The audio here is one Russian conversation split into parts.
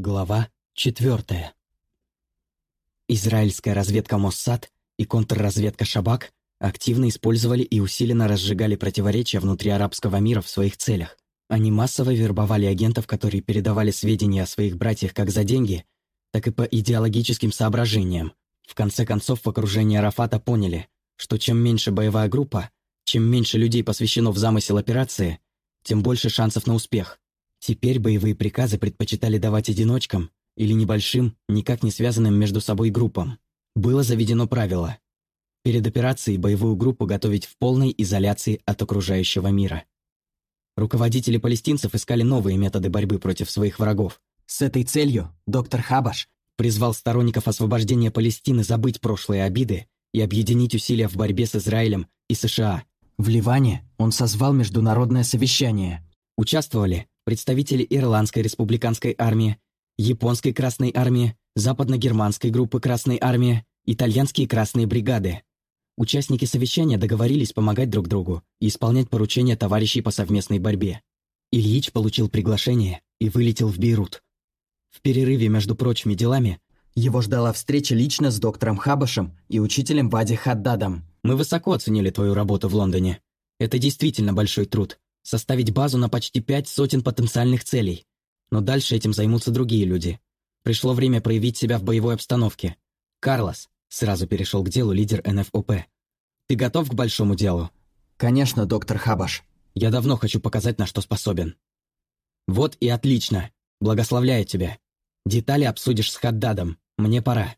Глава 4. Израильская разведка Моссад и контрразведка Шабак активно использовали и усиленно разжигали противоречия внутри арабского мира в своих целях. Они массово вербовали агентов, которые передавали сведения о своих братьях как за деньги, так и по идеологическим соображениям. В конце концов, в окружении Арафата поняли, что чем меньше боевая группа, чем меньше людей посвящено в замысел операции, тем больше шансов на успех. Теперь боевые приказы предпочитали давать одиночкам или небольшим, никак не связанным между собой группам. Было заведено правило – перед операцией боевую группу готовить в полной изоляции от окружающего мира. Руководители палестинцев искали новые методы борьбы против своих врагов. С этой целью доктор Хабаш призвал сторонников освобождения Палестины забыть прошлые обиды и объединить усилия в борьбе с Израилем и США. В Ливане он созвал международное совещание. Участвовали представители Ирландской республиканской армии, Японской Красной армии, Западно-германской группы Красной армии, итальянские Красные бригады. Участники совещания договорились помогать друг другу и исполнять поручения товарищей по совместной борьбе. Ильич получил приглашение и вылетел в Бейрут. В перерыве между прочими делами его ждала встреча лично с доктором Хабашем и учителем Вади Хаддадом. «Мы высоко оценили твою работу в Лондоне. Это действительно большой труд составить базу на почти пять сотен потенциальных целей. Но дальше этим займутся другие люди. Пришло время проявить себя в боевой обстановке. Карлос, сразу перешел к делу лидер НФОП. Ты готов к большому делу? Конечно, доктор Хабаш. Я давно хочу показать, на что способен. Вот и отлично. Благословляю тебя. Детали обсудишь с Хаддадом. Мне пора.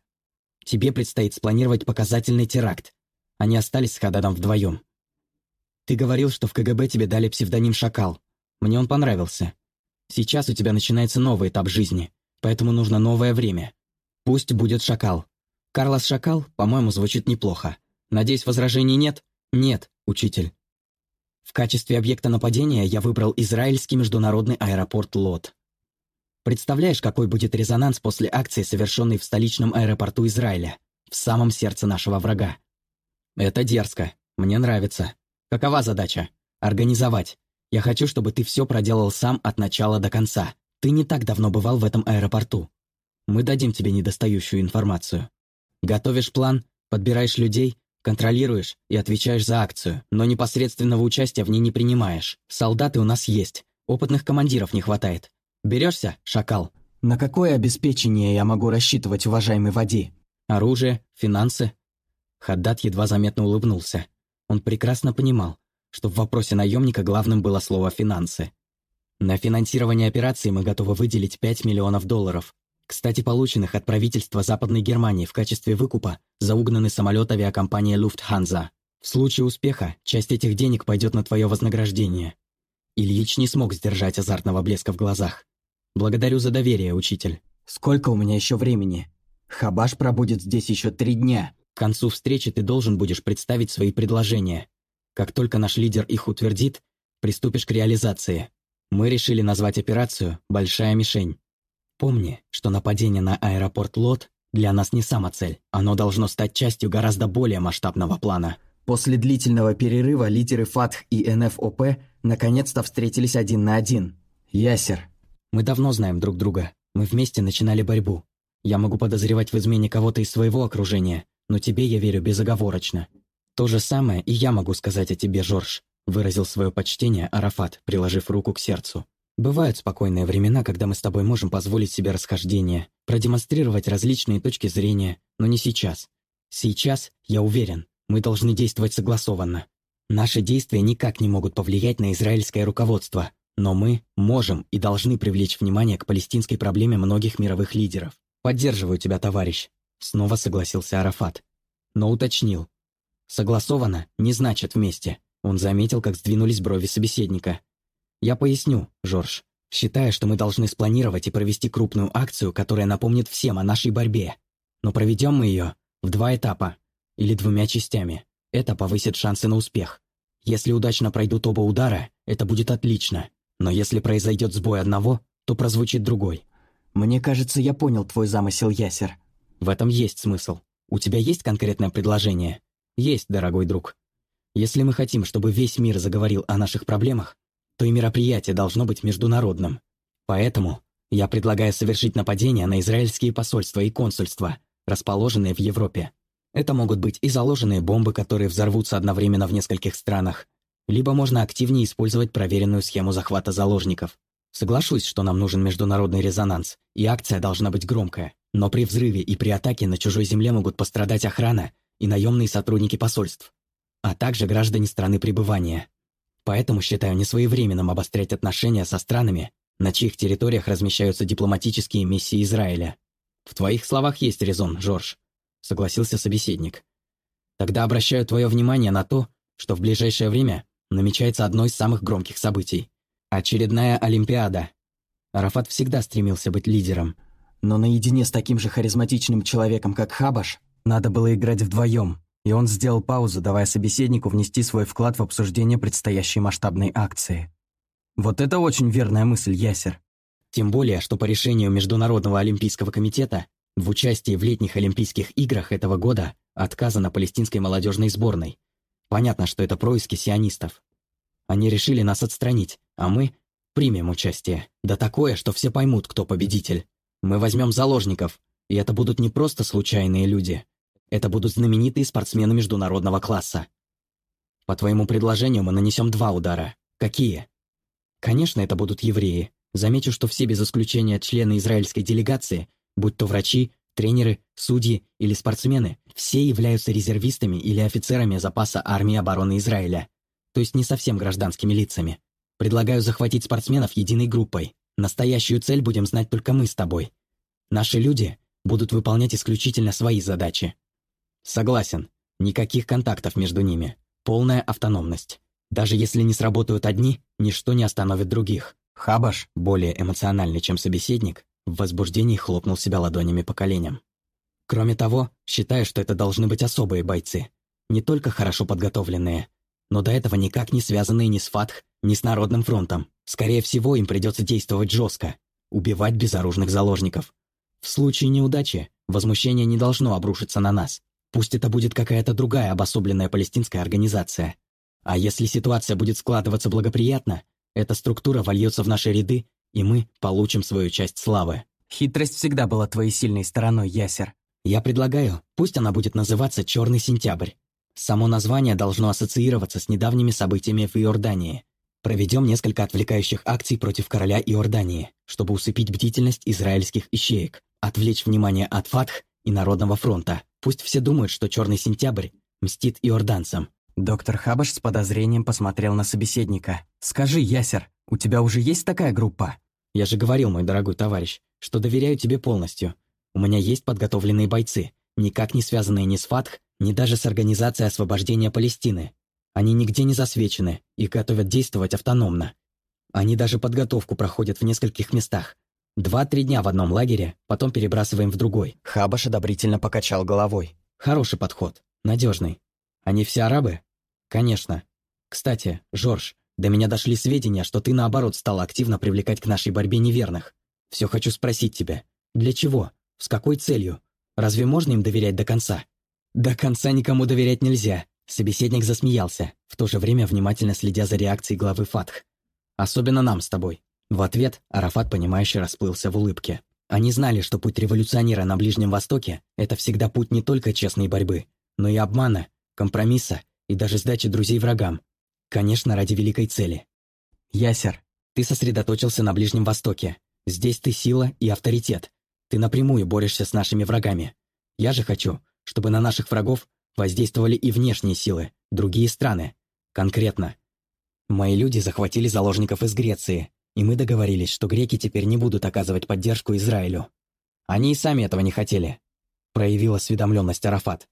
Тебе предстоит спланировать показательный теракт. Они остались с Хаддадом вдвоем. Ты говорил, что в КГБ тебе дали псевдоним «Шакал». Мне он понравился. Сейчас у тебя начинается новый этап жизни, поэтому нужно новое время. Пусть будет «Шакал». Карлос Шакал, по-моему, звучит неплохо. Надеюсь, возражений нет? Нет, учитель. В качестве объекта нападения я выбрал израильский международный аэропорт Лот. Представляешь, какой будет резонанс после акции, совершенной в столичном аэропорту Израиля, в самом сердце нашего врага? Это дерзко. Мне нравится. Какова задача? Организовать. Я хочу, чтобы ты все проделал сам от начала до конца. Ты не так давно бывал в этом аэропорту. Мы дадим тебе недостающую информацию. Готовишь план, подбираешь людей, контролируешь и отвечаешь за акцию, но непосредственного участия в ней не принимаешь. Солдаты у нас есть, опытных командиров не хватает. Берешься, шакал? На какое обеспечение я могу рассчитывать, уважаемый Вади? Оружие, финансы? Хаддат едва заметно улыбнулся. Он прекрасно понимал, что в вопросе наемника главным было слово «финансы». На финансирование операции мы готовы выделить 5 миллионов долларов, кстати, полученных от правительства Западной Германии в качестве выкупа за угнанный самолет авиакомпании «Люфтханза». В случае успеха часть этих денег пойдет на твое вознаграждение. Ильич не смог сдержать азартного блеска в глазах. «Благодарю за доверие, учитель». «Сколько у меня еще времени? Хабаш пробудет здесь еще три дня». Концу встречи ты должен будешь представить свои предложения. Как только наш лидер их утвердит, приступишь к реализации. Мы решили назвать операцию «Большая мишень». Помни, что нападение на аэропорт Лот для нас не сама цель. Оно должно стать частью гораздо более масштабного плана. После длительного перерыва лидеры ФАТХ и НФОП наконец-то встретились один на один. Ясер. Мы давно знаем друг друга. Мы вместе начинали борьбу. Я могу подозревать в измене кого-то из своего окружения, но тебе я верю безоговорочно. То же самое и я могу сказать о тебе, Жорж», — выразил свое почтение Арафат, приложив руку к сердцу. «Бывают спокойные времена, когда мы с тобой можем позволить себе расхождение, продемонстрировать различные точки зрения, но не сейчас. Сейчас, я уверен, мы должны действовать согласованно. Наши действия никак не могут повлиять на израильское руководство, но мы можем и должны привлечь внимание к палестинской проблеме многих мировых лидеров. Поддерживаю тебя, товарищ. Снова согласился Арафат. Но уточнил. Согласовано не значит вместе. Он заметил, как сдвинулись брови собеседника. Я поясню, Жорж. Считаю, что мы должны спланировать и провести крупную акцию, которая напомнит всем о нашей борьбе. Но проведем мы ее в два этапа или двумя частями. Это повысит шансы на успех. Если удачно пройдут оба удара, это будет отлично. Но если произойдет сбой одного, то прозвучит другой. Мне кажется, я понял твой замысел, Ясер. В этом есть смысл. У тебя есть конкретное предложение? Есть, дорогой друг. Если мы хотим, чтобы весь мир заговорил о наших проблемах, то и мероприятие должно быть международным. Поэтому Я предлагаю совершить нападение на израильские посольства и консульства, расположенные в Европе. Это могут быть и заложенные бомбы, которые взорвутся одновременно в нескольких странах, либо можно активнее использовать проверенную схему захвата заложников. Соглашусь, что нам нужен международный резонанс, и акция должна быть громкая. Но при взрыве и при атаке на чужой земле могут пострадать охрана и наемные сотрудники посольств, а также граждане страны пребывания. Поэтому считаю несвоевременным обострять отношения со странами, на чьих территориях размещаются дипломатические миссии Израиля. В твоих словах есть резон, Жорж, согласился собеседник. Тогда обращаю твое внимание на то, что в ближайшее время намечается одно из самых громких событий. Очередная Олимпиада. Арафат всегда стремился быть лидером. Но наедине с таким же харизматичным человеком, как Хабаш, надо было играть вдвоем. И он сделал паузу, давая собеседнику внести свой вклад в обсуждение предстоящей масштабной акции. Вот это очень верная мысль, Ясер. Тем более, что по решению Международного олимпийского комитета в участии в летних Олимпийских играх этого года отказано палестинской молодежной сборной. Понятно, что это происки сионистов. Они решили нас отстранить, а мы примем участие. Да такое, что все поймут, кто победитель. Мы возьмем заложников, и это будут не просто случайные люди. Это будут знаменитые спортсмены международного класса. По твоему предложению мы нанесем два удара. Какие? Конечно, это будут евреи. Замечу, что все без исключения члены израильской делегации, будь то врачи, тренеры, судьи или спортсмены, все являются резервистами или офицерами запаса армии обороны Израиля, то есть не совсем гражданскими лицами. Предлагаю захватить спортсменов единой группой. Настоящую цель будем знать только мы с тобой. Наши люди будут выполнять исключительно свои задачи. Согласен. Никаких контактов между ними. Полная автономность. Даже если не сработают одни, ничто не остановит других. Хабаш, более эмоциональный, чем собеседник, в возбуждении хлопнул себя ладонями по коленям. Кроме того, считаю, что это должны быть особые бойцы. Не только хорошо подготовленные, но до этого никак не связанные ни с Фатх, ни с Народным фронтом. Скорее всего, им придется действовать жестко, убивать безоружных заложников. В случае неудачи возмущение не должно обрушиться на нас. Пусть это будет какая-то другая обособленная палестинская организация. А если ситуация будет складываться благоприятно, эта структура вольется в наши ряды, и мы получим свою часть славы. Хитрость всегда была твоей сильной стороной, Ясер. Я предлагаю, пусть она будет называться «Черный сентябрь». Само название должно ассоциироваться с недавними событиями в Иордании. Проведем несколько отвлекающих акций против короля Иордании, чтобы усыпить бдительность израильских ищеек, отвлечь внимание от Фатх и Народного фронта. Пусть все думают, что Черный сентябрь мстит иорданцам. Доктор Хабаш с подозрением посмотрел на собеседника. «Скажи, Ясер, у тебя уже есть такая группа?» «Я же говорил, мой дорогой товарищ, что доверяю тебе полностью. У меня есть подготовленные бойцы, никак не связанные ни с Фатх, ни даже с Организацией освобождения Палестины. Они нигде не засвечены и готовят действовать автономно. Они даже подготовку проходят в нескольких местах. Два-три дня в одном лагере, потом перебрасываем в другой. Хабаш одобрительно покачал головой. Хороший подход, надежный. Они все арабы? Конечно. Кстати, Жорж, до меня дошли сведения, что ты, наоборот, стал активно привлекать к нашей борьбе неверных. Все хочу спросить тебя. Для чего? С какой целью? Разве можно им доверять до конца? До конца никому доверять нельзя. Собеседник засмеялся, в то же время внимательно следя за реакцией главы Фатх. Особенно нам с тобой. В ответ Арафат, понимающе расплылся в улыбке. Они знали, что путь революционера на Ближнем Востоке – это всегда путь не только честной борьбы, но и обмана, компромисса и даже сдачи друзей врагам. Конечно, ради великой цели. Ясер, ты сосредоточился на Ближнем Востоке. Здесь ты сила и авторитет. Ты напрямую борешься с нашими врагами. Я же хочу, чтобы на наших врагов воздействовали и внешние силы, другие страны. Конкретно. Мои люди захватили заложников из Греции, и мы договорились, что греки теперь не будут оказывать поддержку Израилю. Они и сами этого не хотели. Проявила осведомленность Арафат.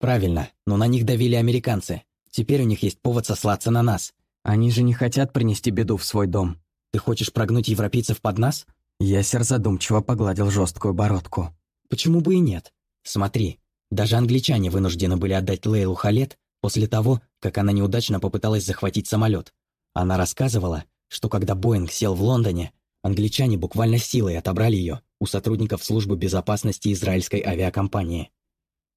Правильно, но на них давили американцы. Теперь у них есть повод сослаться на нас. Они же не хотят принести беду в свой дом. Ты хочешь прогнуть европейцев под нас? Ясер задумчиво погладил жесткую бородку. Почему бы и нет? Смотри, даже англичане вынуждены были отдать Лейлу Халет после того, как она неудачно попыталась захватить самолет. Она рассказывала, что когда Боинг сел в Лондоне, англичане буквально силой отобрали ее у сотрудников службы безопасности израильской авиакомпании.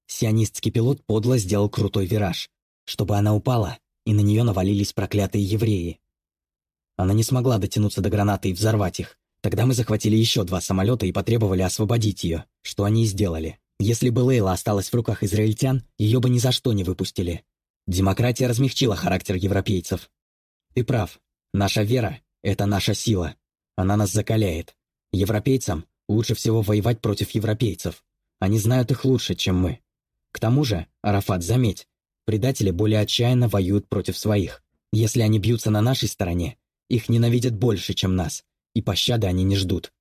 Сионистский пилот подло сделал крутой вираж, чтобы она упала, и на нее навалились проклятые евреи. Она не смогла дотянуться до гранаты и взорвать их, Тогда мы захватили еще два самолета и потребовали освободить ее, что они и сделали. Если бы Лейла осталась в руках израильтян, ее бы ни за что не выпустили. Демократия размягчила характер европейцев. Ты прав. Наша вера — это наша сила. Она нас закаляет. Европейцам лучше всего воевать против европейцев. Они знают их лучше, чем мы. К тому же, Арафат, заметь, предатели более отчаянно воюют против своих. Если они бьются на нашей стороне, их ненавидят больше, чем нас, и пощады они не ждут.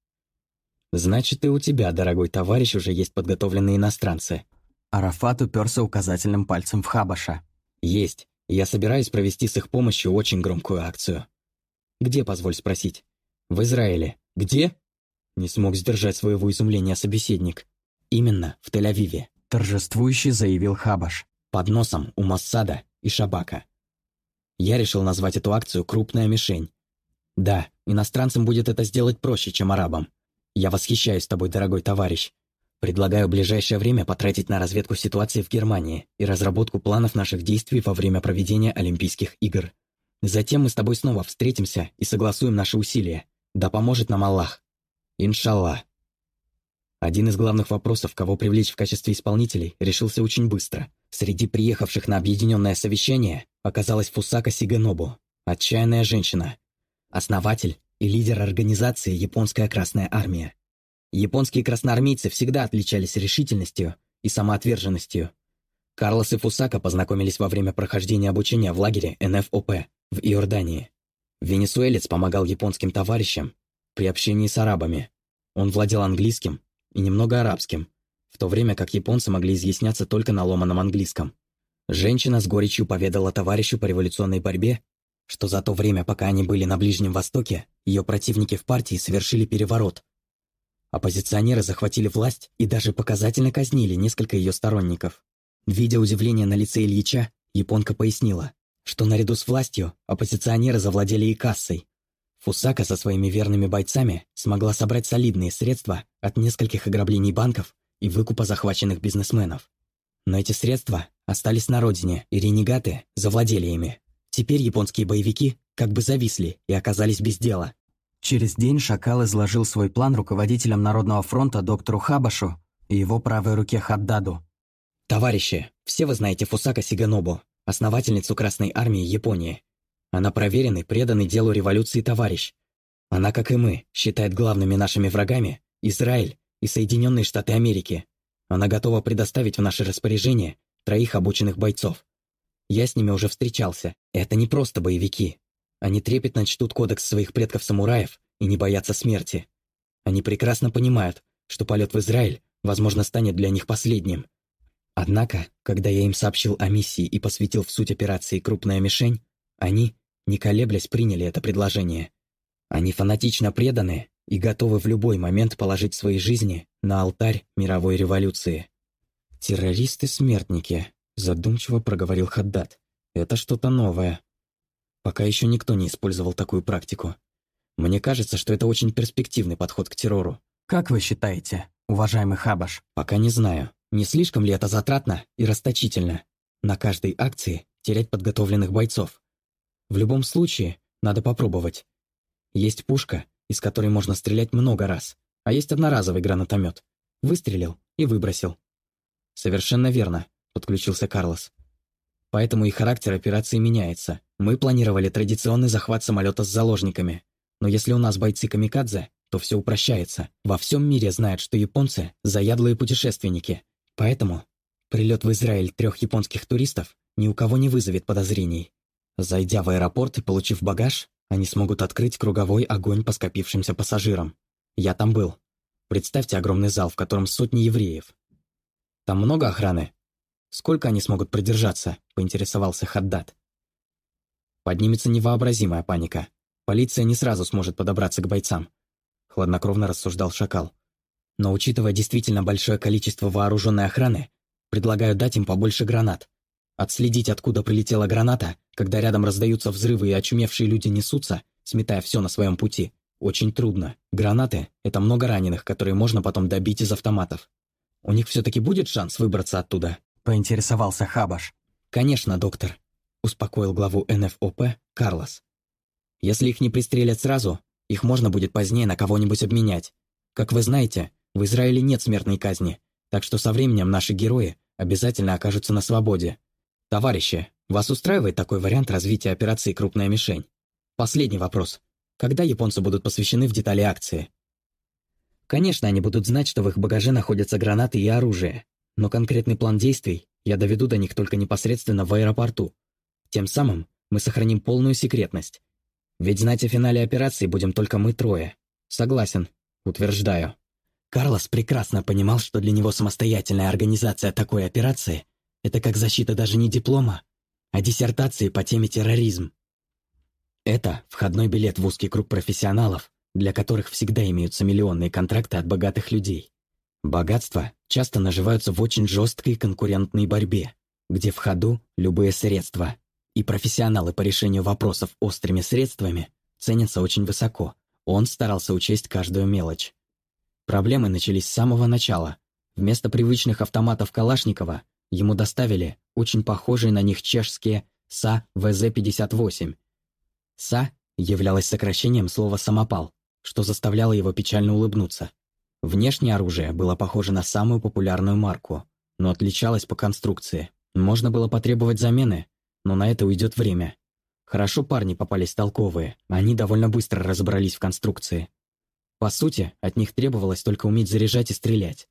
Значит, и у тебя, дорогой товарищ, уже есть подготовленные иностранцы. Арафат уперся указательным пальцем в Хабаша. Есть. Я собираюсь провести с их помощью очень громкую акцию. Где, позволь спросить? В Израиле. Где? Не смог сдержать своего изумления собеседник. Именно, в Тель-Авиве. Торжествующий заявил Хабаш. Под носом у Массада и Шабака. Я решил назвать эту акцию «Крупная мишень». Да, иностранцам будет это сделать проще, чем арабам. Я восхищаюсь тобой, дорогой товарищ. Предлагаю ближайшее время потратить на разведку ситуации в Германии и разработку планов наших действий во время проведения Олимпийских игр. Затем мы с тобой снова встретимся и согласуем наши усилия. Да поможет нам Аллах. Иншаллах. Один из главных вопросов, кого привлечь в качестве исполнителей, решился очень быстро. Среди приехавших на объединенное совещание оказалась Фусака Сиганобу, отчаянная женщина, основатель и лидер организации «Японская Красная Армия». Японские красноармейцы всегда отличались решительностью и самоотверженностью. Карлос и Фусака познакомились во время прохождения обучения в лагере НФОП в Иордании. Венесуэлец помогал японским товарищам при общении с арабами. Он владел английским и немного арабским, в то время как японцы могли изъясняться только на ломаном английском. Женщина с горечью поведала товарищу по революционной борьбе, что за то время, пока они были на Ближнем Востоке, ее противники в партии совершили переворот. Оппозиционеры захватили власть и даже показательно казнили несколько ее сторонников. Видя удивление на лице Ильича, японка пояснила, что наряду с властью оппозиционеры завладели и кассой. Фусака со своими верными бойцами смогла собрать солидные средства от нескольких ограблений банков и выкупа захваченных бизнесменов. Но эти средства остались на родине, и ренегаты завладели ими. Теперь японские боевики как бы зависли и оказались без дела. Через день Шакал изложил свой план руководителям Народного фронта доктору Хабашу и его правой руке Хаддаду. «Товарищи, все вы знаете Фусака Сиганобу, основательницу Красной Армии Японии. Она проверенный, преданный делу революции товарищ. Она, как и мы, считает главными нашими врагами Израиль и Соединенные Штаты Америки. Она готова предоставить в наше распоряжение троих обученных бойцов. Я с ними уже встречался. Это не просто боевики. Они трепетно чтут кодекс своих предков-самураев и не боятся смерти. Они прекрасно понимают, что полет в Израиль, возможно, станет для них последним. Однако, когда я им сообщил о миссии и посвятил в суть операции «Крупная мишень», они, не колеблясь, приняли это предложение. Они фанатично преданы и готовы в любой момент положить свои жизни на алтарь мировой революции. «Террористы-смертники», Задумчиво проговорил Хаддат. Это что-то новое. Пока еще никто не использовал такую практику. Мне кажется, что это очень перспективный подход к террору. Как вы считаете, уважаемый Хабаш? Пока не знаю. Не слишком ли это затратно и расточительно? На каждой акции терять подготовленных бойцов. В любом случае, надо попробовать. Есть пушка, из которой можно стрелять много раз, а есть одноразовый гранатомет. Выстрелил и выбросил. Совершенно верно подключился Карлос. Поэтому и характер операции меняется. Мы планировали традиционный захват самолета с заложниками. Но если у нас бойцы камикадзе, то все упрощается. Во всем мире знают, что японцы – заядлые путешественники. Поэтому прилет в Израиль трех японских туристов ни у кого не вызовет подозрений. Зайдя в аэропорт и получив багаж, они смогут открыть круговой огонь по скопившимся пассажирам. Я там был. Представьте огромный зал, в котором сотни евреев. Там много охраны? «Сколько они смогут продержаться?» — поинтересовался Хаддат. «Поднимется невообразимая паника. Полиция не сразу сможет подобраться к бойцам», — хладнокровно рассуждал Шакал. «Но учитывая действительно большое количество вооруженной охраны, предлагаю дать им побольше гранат. Отследить, откуда прилетела граната, когда рядом раздаются взрывы и очумевшие люди несутся, сметая все на своем пути, очень трудно. Гранаты — это много раненых, которые можно потом добить из автоматов. У них все-таки будет шанс выбраться оттуда?» Поинтересовался Хабаш. «Конечно, доктор», — успокоил главу НФОП Карлос. «Если их не пристрелят сразу, Их можно будет позднее на кого-нибудь обменять. Как вы знаете, в Израиле нет смертной казни, так что со временем наши герои обязательно окажутся на свободе. Товарищи, вас устраивает такой вариант развития операции «Крупная мишень»? Последний вопрос. Когда японцы будут посвящены в детали акции? Конечно, они будут знать, что в их багаже находятся гранаты и оружие, но конкретный план действий я доведу до них только непосредственно в аэропорту. Тем самым мы сохраним полную секретность. Ведь знать о финале операции будем только мы трое. Согласен, утверждаю. Карлос прекрасно понимал, что для него самостоятельная организация такой операции – это как защита даже не диплома, а диссертации по теме терроризм. Это входной билет в узкий круг профессионалов, для которых всегда имеются миллионные контракты от богатых людей. Богатства часто наживаются в очень жесткой конкурентной борьбе, где в ходу любые средства, и профессионалы по решению вопросов острыми средствами ценятся очень высоко. Он старался учесть каждую мелочь. Проблемы начались с самого начала. Вместо привычных автоматов Калашникова ему доставили очень похожие на них чешские СА ВЗ-58. СА являлось сокращением слова «самопал», что заставляло его печально улыбнуться. Внешнее оружие было похоже на самую популярную марку, но отличалось по конструкции. Можно было потребовать замены, но на это уйдет время. Хорошо парни попались толковые, они довольно быстро разобрались в конструкции. По сути, от них требовалось только уметь заряжать и стрелять.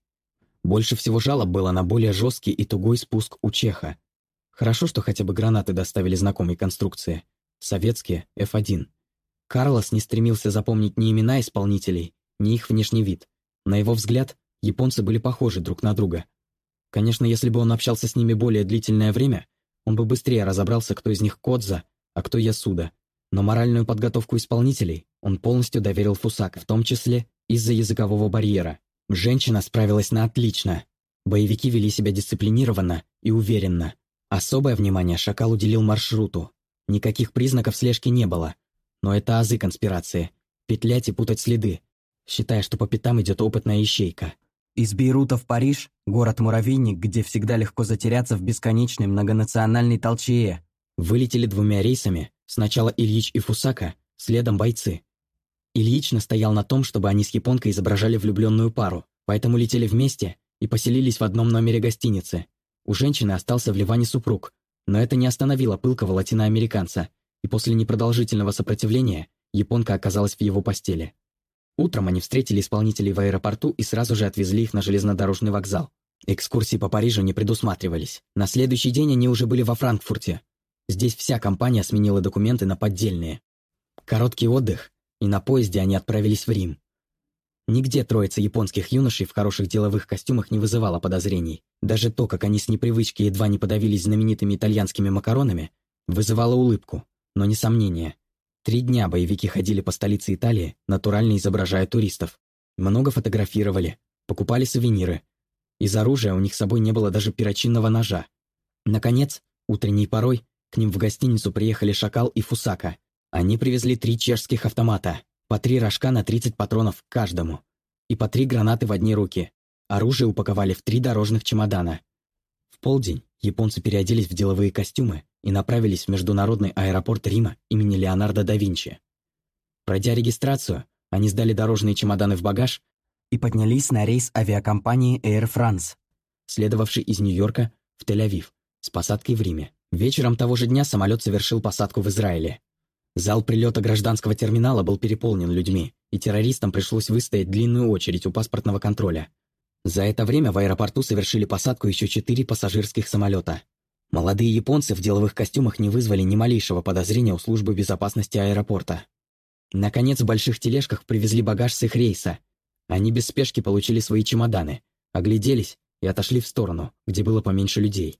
Больше всего жалоб было на более жесткий и тугой спуск у Чеха. Хорошо, что хотя бы гранаты доставили знакомой конструкции. Советские, F1. Карлос не стремился запомнить ни имена исполнителей, ни их внешний вид. На его взгляд, японцы были похожи друг на друга. Конечно, если бы он общался с ними более длительное время, он бы быстрее разобрался, кто из них Кодза, а кто Ясуда. Но моральную подготовку исполнителей он полностью доверил Фусака, в том числе из-за языкового барьера. Женщина справилась на отлично. Боевики вели себя дисциплинированно и уверенно. Особое внимание Шакал уделил маршруту. Никаких признаков слежки не было. Но это азы конспирации. Петлять и путать следы, считая, что по пятам идет опытная ищейка. Из Бейрута в Париж, город-муравейник, где всегда легко затеряться в бесконечной многонациональной толчее. Вылетели двумя рейсами, сначала Ильич и Фусака, следом бойцы. Ильич настоял на том, чтобы они с японкой изображали влюбленную пару, поэтому летели вместе и поселились в одном номере гостиницы. У женщины остался в Ливане супруг, но это не остановило пылкого латиноамериканца, и после непродолжительного сопротивления японка оказалась в его постели. Утром они встретили исполнителей в аэропорту и сразу же отвезли их на железнодорожный вокзал. Экскурсии по Парижу не предусматривались. На следующий день они уже были во Франкфурте. Здесь вся компания сменила документы на поддельные. Короткий отдых, и на поезде они отправились в Рим. Нигде троица японских юношей в хороших деловых костюмах не вызывала подозрений. Даже то, как они с непривычки едва не подавились знаменитыми итальянскими макаронами, вызывало улыбку, но не сомнение. Три дня боевики ходили по столице Италии, натурально изображая туристов. Много фотографировали, покупали сувениры. Из оружия у них с собой не было даже перочинного ножа. Наконец, утренней порой, к ним в гостиницу приехали Шакал и Фусака. Они привезли три чешских автомата, по три рожка на 30 патронов каждому, и по три гранаты в одни руки. Оружие упаковали в три дорожных чемодана. В полдень японцы переоделись в деловые костюмы и направились в международный аэропорт Рима имени Леонардо да Винчи. Пройдя регистрацию, они сдали дорожные чемоданы в багаж и поднялись на рейс авиакомпании Air France, следовавший из Нью-Йорка в Тель-Авив, с посадкой в Риме. Вечером того же дня самолет совершил посадку в Израиле. Зал прилета гражданского терминала был переполнен людьми, и террористам пришлось выстоять длинную очередь у паспортного контроля. За это время в аэропорту совершили посадку еще четыре пассажирских самолета. Молодые японцы в деловых костюмах не вызвали ни малейшего подозрения у службы безопасности аэропорта. Наконец, в больших тележках привезли багаж с их рейса. Они без спешки получили свои чемоданы, огляделись и отошли в сторону, где было поменьше людей.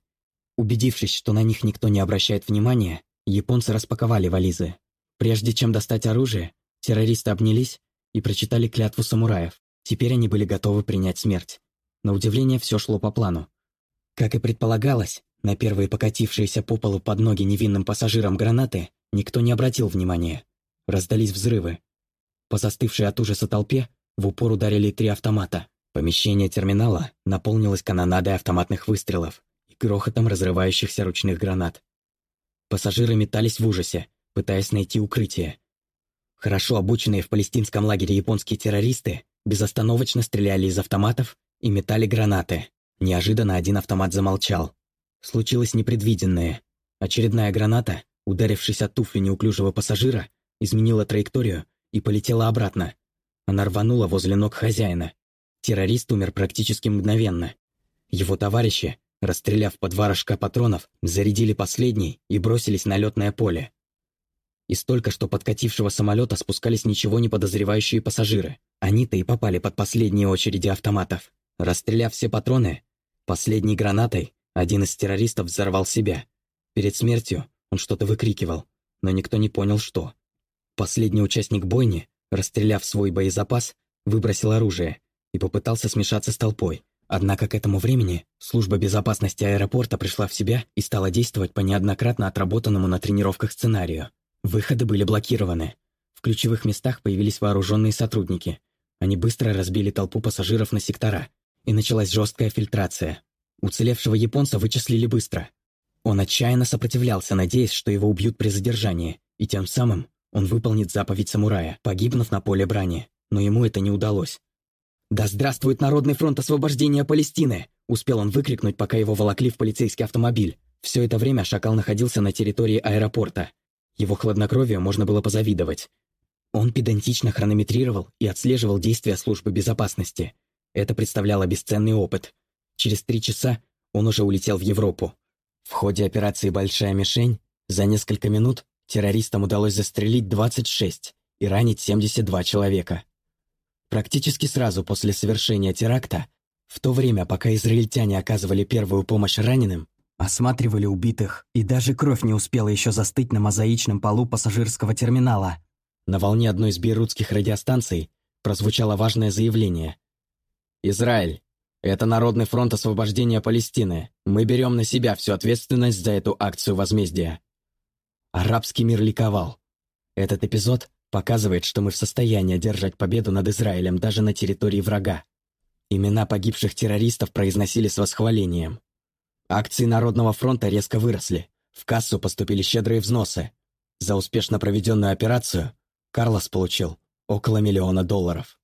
Убедившись, что на них никто не обращает внимания, японцы распаковали вализы. Прежде чем достать оружие, террористы обнялись и прочитали клятву самураев. Теперь они были готовы принять смерть. На удивление все шло по плану. Как и предполагалось, на первые покатившиеся по полу под ноги невинным пассажирам гранаты никто не обратил внимания. Раздались взрывы. По застывшей от ужаса толпе в упор ударили три автомата. Помещение терминала наполнилось канонадой автоматных выстрелов и грохотом разрывающихся ручных гранат. Пассажиры метались в ужасе, пытаясь найти укрытие. Хорошо обученные в палестинском лагере японские террористы безостановочно стреляли из автоматов и метали гранаты. Неожиданно один автомат замолчал. Случилось непредвиденное. Очередная граната, ударившись от туфли неуклюжего пассажира, изменила траекторию и полетела обратно. Она рванула возле ног хозяина. Террорист умер практически мгновенно. Его товарищи, расстреляв по два рожка патронов, зарядили последний и бросились на летное поле. Из только что подкатившего самолета спускались ничего не подозревающие пассажиры. Они-то и попали под последние очереди автоматов. Расстреляв все патроны, последней гранатой один из террористов взорвал себя. Перед смертью он что-то выкрикивал, но никто не понял, что. Последний участник бойни, расстреляв свой боезапас, выбросил оружие и попытался смешаться с толпой. Однако к этому времени служба безопасности аэропорта пришла в себя и стала действовать по неоднократно отработанному на тренировках сценарию. Выходы были блокированы. В ключевых местах появились вооруженные сотрудники. Они быстро разбили толпу пассажиров на сектора, и началась жесткая фильтрация. Уцелевшего японца вычислили быстро. Он отчаянно сопротивлялся, надеясь, что его убьют при задержании, и тем самым он выполнит заповедь самурая, погибнув на поле брани. Но ему это не удалось. «Да здравствует Народный фронт освобождения Палестины!» успел он выкрикнуть, пока его волокли в полицейский автомобиль. Все это время Шакал находился на территории аэропорта. Его хладнокровию можно было позавидовать. Он педантично хронометрировал и отслеживал действия службы безопасности. Это представляло бесценный опыт. Через три часа он уже улетел в Европу. В ходе операции «Большая мишень» за несколько минут террористам удалось застрелить 26 и ранить 72 человека. Практически сразу после совершения теракта, в то время, пока израильтяне оказывали первую помощь раненым, Осматривали убитых, и даже кровь не успела еще застыть на мозаичном полу пассажирского терминала. На волне одной из бейрутских радиостанций прозвучало важное заявление. «Израиль, это Народный фронт освобождения Палестины. Мы берем на себя всю ответственность за эту акцию возмездия». Арабский мир ликовал. Этот эпизод показывает, что мы в состоянии одержать победу над Израилем даже на территории врага. Имена погибших террористов произносили с восхвалением. Акции Народного фронта резко выросли. В кассу поступили щедрые взносы. За успешно проведенную операцию Карлос получил около миллиона долларов.